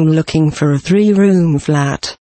I'm looking for a three-room flat.